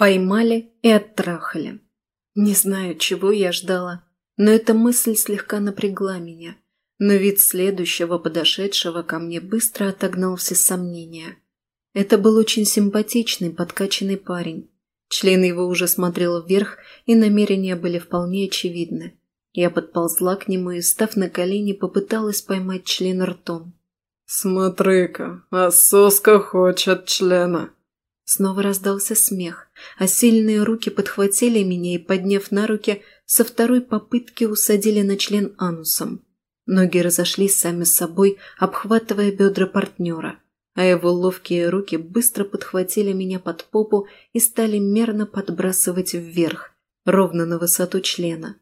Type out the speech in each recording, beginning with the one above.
Поймали и оттрахали. Не знаю, чего я ждала, но эта мысль слегка напрягла меня. Но вид следующего подошедшего ко мне быстро отогнал все сомнения. Это был очень симпатичный, подкачанный парень. Член его уже смотрел вверх, и намерения были вполне очевидны. Я подползла к нему и, став на колени, попыталась поймать член ртом. «Смотри-ка, а соска хочет члена!» Снова раздался смех, а сильные руки подхватили меня и, подняв на руки, со второй попытки усадили на член анусом. Ноги разошлись сами собой, обхватывая бедра партнера, а его ловкие руки быстро подхватили меня под попу и стали мерно подбрасывать вверх, ровно на высоту члена.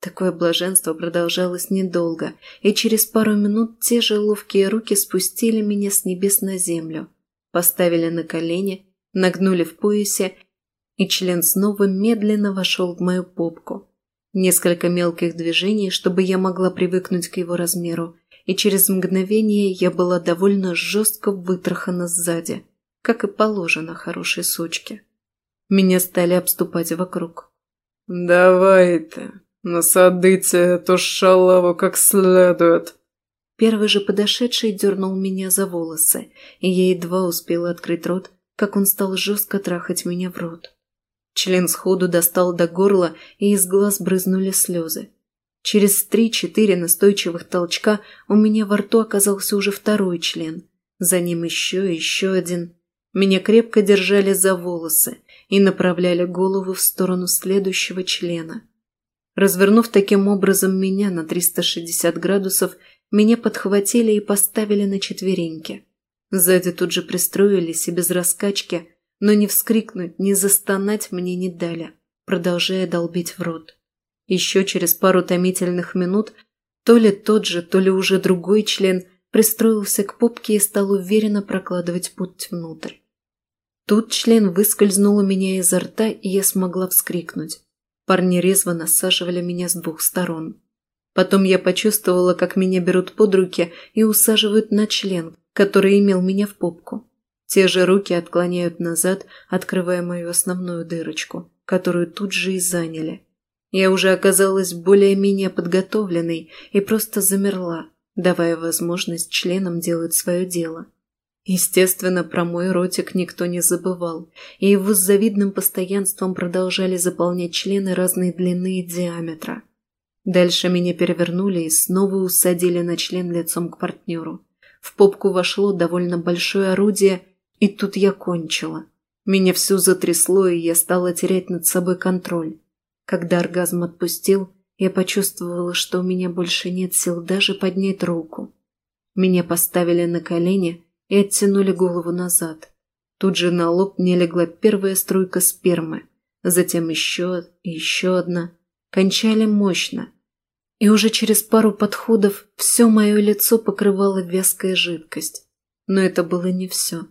Такое блаженство продолжалось недолго, и через пару минут те же ловкие руки спустили меня с небес на землю, поставили на колени нагнули в поясе, и член снова медленно вошел в мою попку. Несколько мелких движений, чтобы я могла привыкнуть к его размеру, и через мгновение я была довольно жестко вытрахана сзади, как и положено хорошей сучке. Меня стали обступать вокруг. «Давай ты, насадите эту шалаву как следует!» Первый же подошедший дернул меня за волосы, и я едва успела открыть рот, как он стал жестко трахать меня в рот. Член сходу достал до горла, и из глаз брызнули слезы. Через три-четыре настойчивых толчка у меня во рту оказался уже второй член. За ним еще и еще один. Меня крепко держали за волосы и направляли голову в сторону следующего члена. Развернув таким образом меня на 360 градусов, меня подхватили и поставили на четвереньки. Сзади тут же пристроились и без раскачки, но ни вскрикнуть, ни застонать мне не дали, продолжая долбить в рот. Еще через пару томительных минут то ли тот же, то ли уже другой член пристроился к попке и стал уверенно прокладывать путь внутрь. Тут член выскользнул у меня изо рта, и я смогла вскрикнуть. Парни резво насаживали меня с двух сторон. Потом я почувствовала, как меня берут под руки и усаживают на член, который имел меня в попку. Те же руки отклоняют назад, открывая мою основную дырочку, которую тут же и заняли. Я уже оказалась более-менее подготовленной и просто замерла, давая возможность членам делать свое дело. Естественно, про мой ротик никто не забывал, и его с завидным постоянством продолжали заполнять члены разной длины и диаметра. Дальше меня перевернули и снова усадили на член лицом к партнеру. В попку вошло довольно большое орудие, и тут я кончила. Меня всю затрясло, и я стала терять над собой контроль. Когда оргазм отпустил, я почувствовала, что у меня больше нет сил даже поднять руку. Меня поставили на колени и оттянули голову назад. Тут же на лоб мне легла первая струйка спермы, затем еще и еще одна. Кончали мощно, и уже через пару подходов все мое лицо покрывало вязкая жидкость. Но это было не все.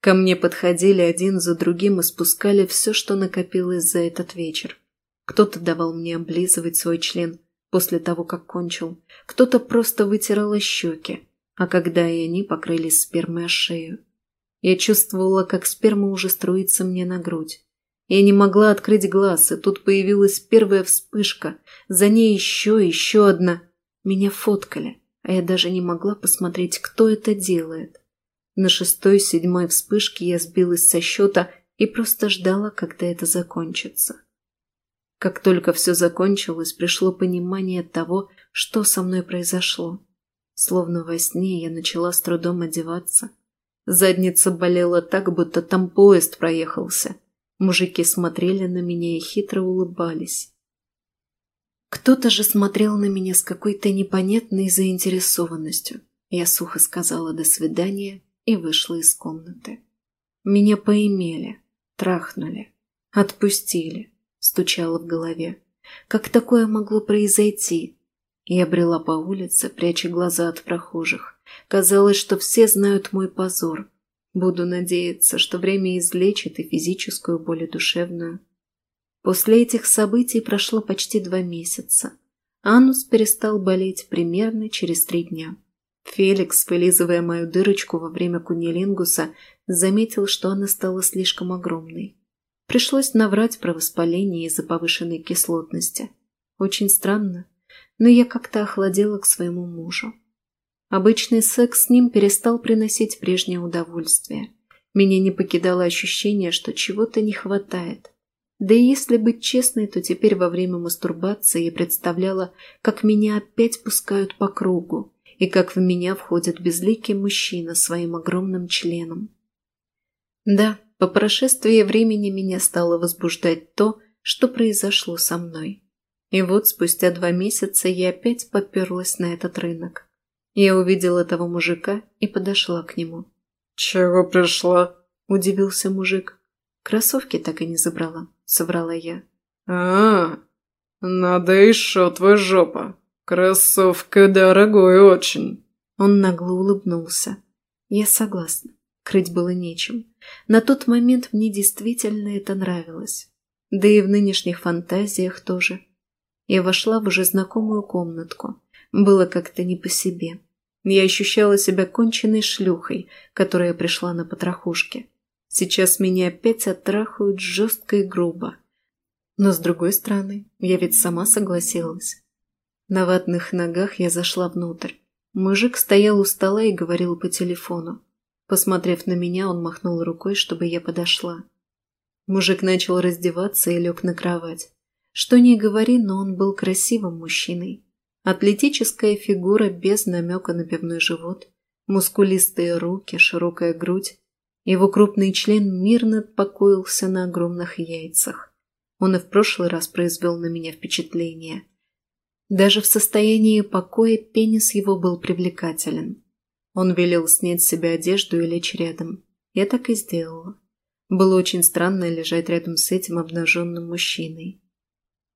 Ко мне подходили один за другим и спускали все, что накопилось за этот вечер. Кто-то давал мне облизывать свой член после того, как кончил, кто-то просто вытирал щеки, а когда и они покрылись спермой о шею. Я чувствовала, как сперма уже струится мне на грудь. Я не могла открыть глаз, и тут появилась первая вспышка, за ней еще еще одна. Меня фоткали, а я даже не могла посмотреть, кто это делает. На шестой-седьмой вспышке я сбилась со счета и просто ждала, когда это закончится. Как только все закончилось, пришло понимание того, что со мной произошло. Словно во сне я начала с трудом одеваться. Задница болела так, будто там поезд проехался – Мужики смотрели на меня и хитро улыбались. Кто-то же смотрел на меня с какой-то непонятной заинтересованностью. Я сухо сказала «до свидания» и вышла из комнаты. Меня поимели, трахнули, отпустили, стучало в голове. Как такое могло произойти? Я брела по улице, пряча глаза от прохожих. Казалось, что все знают мой позор, Буду надеяться, что время излечит и физическую боль, и душевную. После этих событий прошло почти два месяца. Анус перестал болеть примерно через три дня. Феликс, вылизывая мою дырочку во время кунилингуса, заметил, что она стала слишком огромной. Пришлось наврать про воспаление из-за повышенной кислотности. Очень странно, но я как-то охладела к своему мужу. Обычный секс с ним перестал приносить прежнее удовольствие. Меня не покидало ощущение, что чего-то не хватает. Да и если быть честной, то теперь во время мастурбации я представляла, как меня опять пускают по кругу, и как в меня входит безликий мужчина своим огромным членом. Да, по прошествии времени меня стало возбуждать то, что произошло со мной. И вот спустя два месяца я опять поперлась на этот рынок. Я увидела того мужика и подошла к нему. «Чего пришла?» – удивился мужик. «Кроссовки так и не забрала», – соврала я. «А, надо еще твой жопа. Кроссовка дорогой очень». Он нагло улыбнулся. Я согласна. Крыть было нечем. На тот момент мне действительно это нравилось. Да и в нынешних фантазиях тоже. Я вошла в уже знакомую комнатку. Было как-то не по себе. Я ощущала себя конченной шлюхой, которая пришла на потрохушке. Сейчас меня опять оттрахают жестко и грубо. Но с другой стороны, я ведь сама согласилась. На ватных ногах я зашла внутрь. Мужик стоял у стола и говорил по телефону. Посмотрев на меня, он махнул рукой, чтобы я подошла. Мужик начал раздеваться и лег на кровать. Что ни говори, но он был красивым мужчиной. Атлетическая фигура без намека на пивной живот, мускулистые руки, широкая грудь. Его крупный член мирно покоился на огромных яйцах. Он и в прошлый раз произвел на меня впечатление. Даже в состоянии покоя пенис его был привлекателен. Он велел снять с себя одежду и лечь рядом. Я так и сделала. Было очень странно лежать рядом с этим обнаженным мужчиной.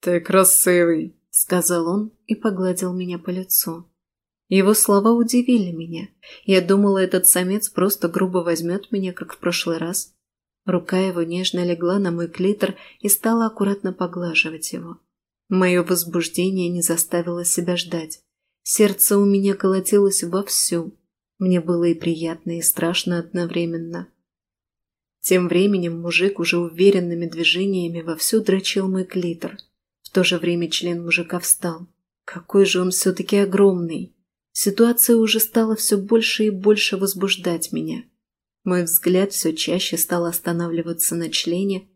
«Ты красивый», — сказал он и погладил меня по лицу. Его слова удивили меня. Я думала, этот самец просто грубо возьмет меня, как в прошлый раз. Рука его нежно легла на мой клитор и стала аккуратно поглаживать его. Мое возбуждение не заставило себя ждать. Сердце у меня колотилось вовсю. Мне было и приятно, и страшно одновременно. Тем временем мужик уже уверенными движениями вовсю дрочил мой клитор – в то же время член мужика встал. Какой же он все-таки огромный. Ситуация уже стала все больше и больше возбуждать меня. Мой взгляд все чаще стал останавливаться на члене.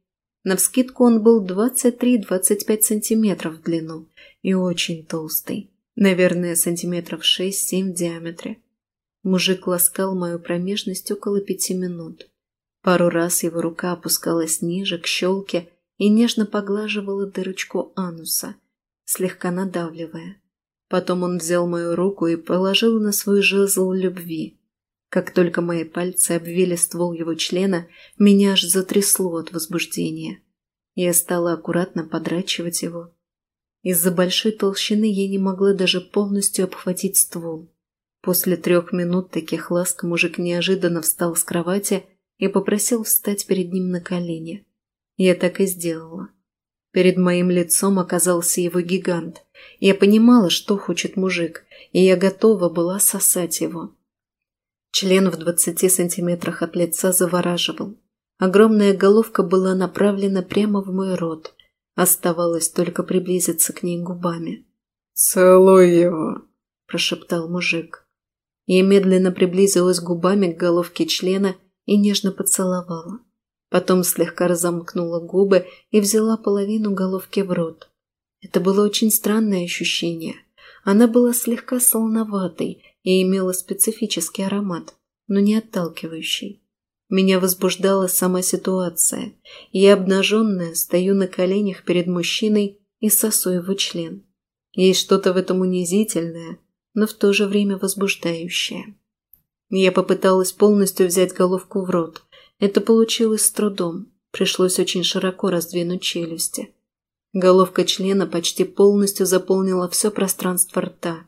Навскидку он был 23-25 сантиметров в длину и очень толстый. Наверное, сантиметров 6-7 в диаметре. Мужик ласкал мою промежность около пяти минут. Пару раз его рука опускалась ниже, к щелке, и нежно поглаживала дырочку ануса, слегка надавливая. Потом он взял мою руку и положил на свой жезл любви. Как только мои пальцы обвили ствол его члена, меня аж затрясло от возбуждения. Я стала аккуратно подрачивать его. Из-за большой толщины я не могла даже полностью обхватить ствол. После трех минут таких ласк мужик неожиданно встал с кровати и попросил встать перед ним на колени. Я так и сделала. Перед моим лицом оказался его гигант. Я понимала, что хочет мужик, и я готова была сосать его. Член в двадцати сантиметрах от лица завораживал. Огромная головка была направлена прямо в мой рот. Оставалось только приблизиться к ней губами. «Целуй его», – прошептал мужик. Я медленно приблизилась губами к головке члена и нежно поцеловала. Потом слегка разомкнула губы и взяла половину головки в рот. Это было очень странное ощущение. Она была слегка солоноватой и имела специфический аромат, но не отталкивающий. Меня возбуждала сама ситуация. Я обнаженная стою на коленях перед мужчиной и сосу его член. Есть что-то в этом унизительное, но в то же время возбуждающее. Я попыталась полностью взять головку в рот, это получилось с трудом. Пришлось очень широко раздвинуть челюсти. Головка члена почти полностью заполнила все пространство рта.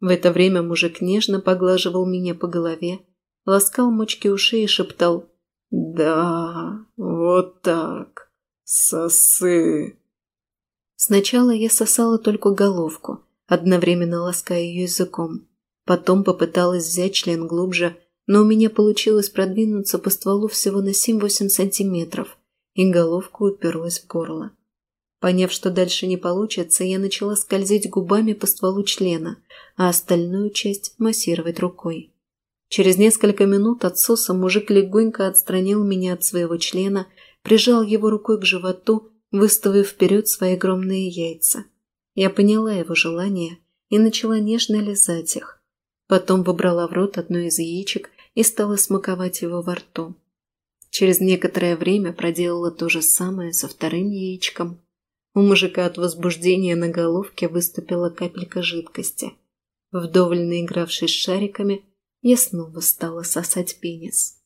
В это время мужик нежно поглаживал меня по голове, ласкал мочки ушей и шептал «Да, вот так, сосы». Сначала я сосала только головку, одновременно лаская ее языком. Потом попыталась взять член глубже, но у меня получилось продвинуться по стволу всего на 7-8 сантиметров, и головка уперлась в горло. Поняв, что дальше не получится, я начала скользить губами по стволу члена, а остальную часть массировать рукой. Через несколько минут отсоса мужик легонько отстранил меня от своего члена, прижал его рукой к животу, выставив вперед свои огромные яйца. Я поняла его желание и начала нежно лизать их. Потом выбрала в рот одно из яичек и стала смаковать его во рту. Через некоторое время проделала то же самое со вторым яичком. У мужика от возбуждения на головке выступила капелька жидкости. Вдоволь наигравшись шариками, я снова стала сосать пенис.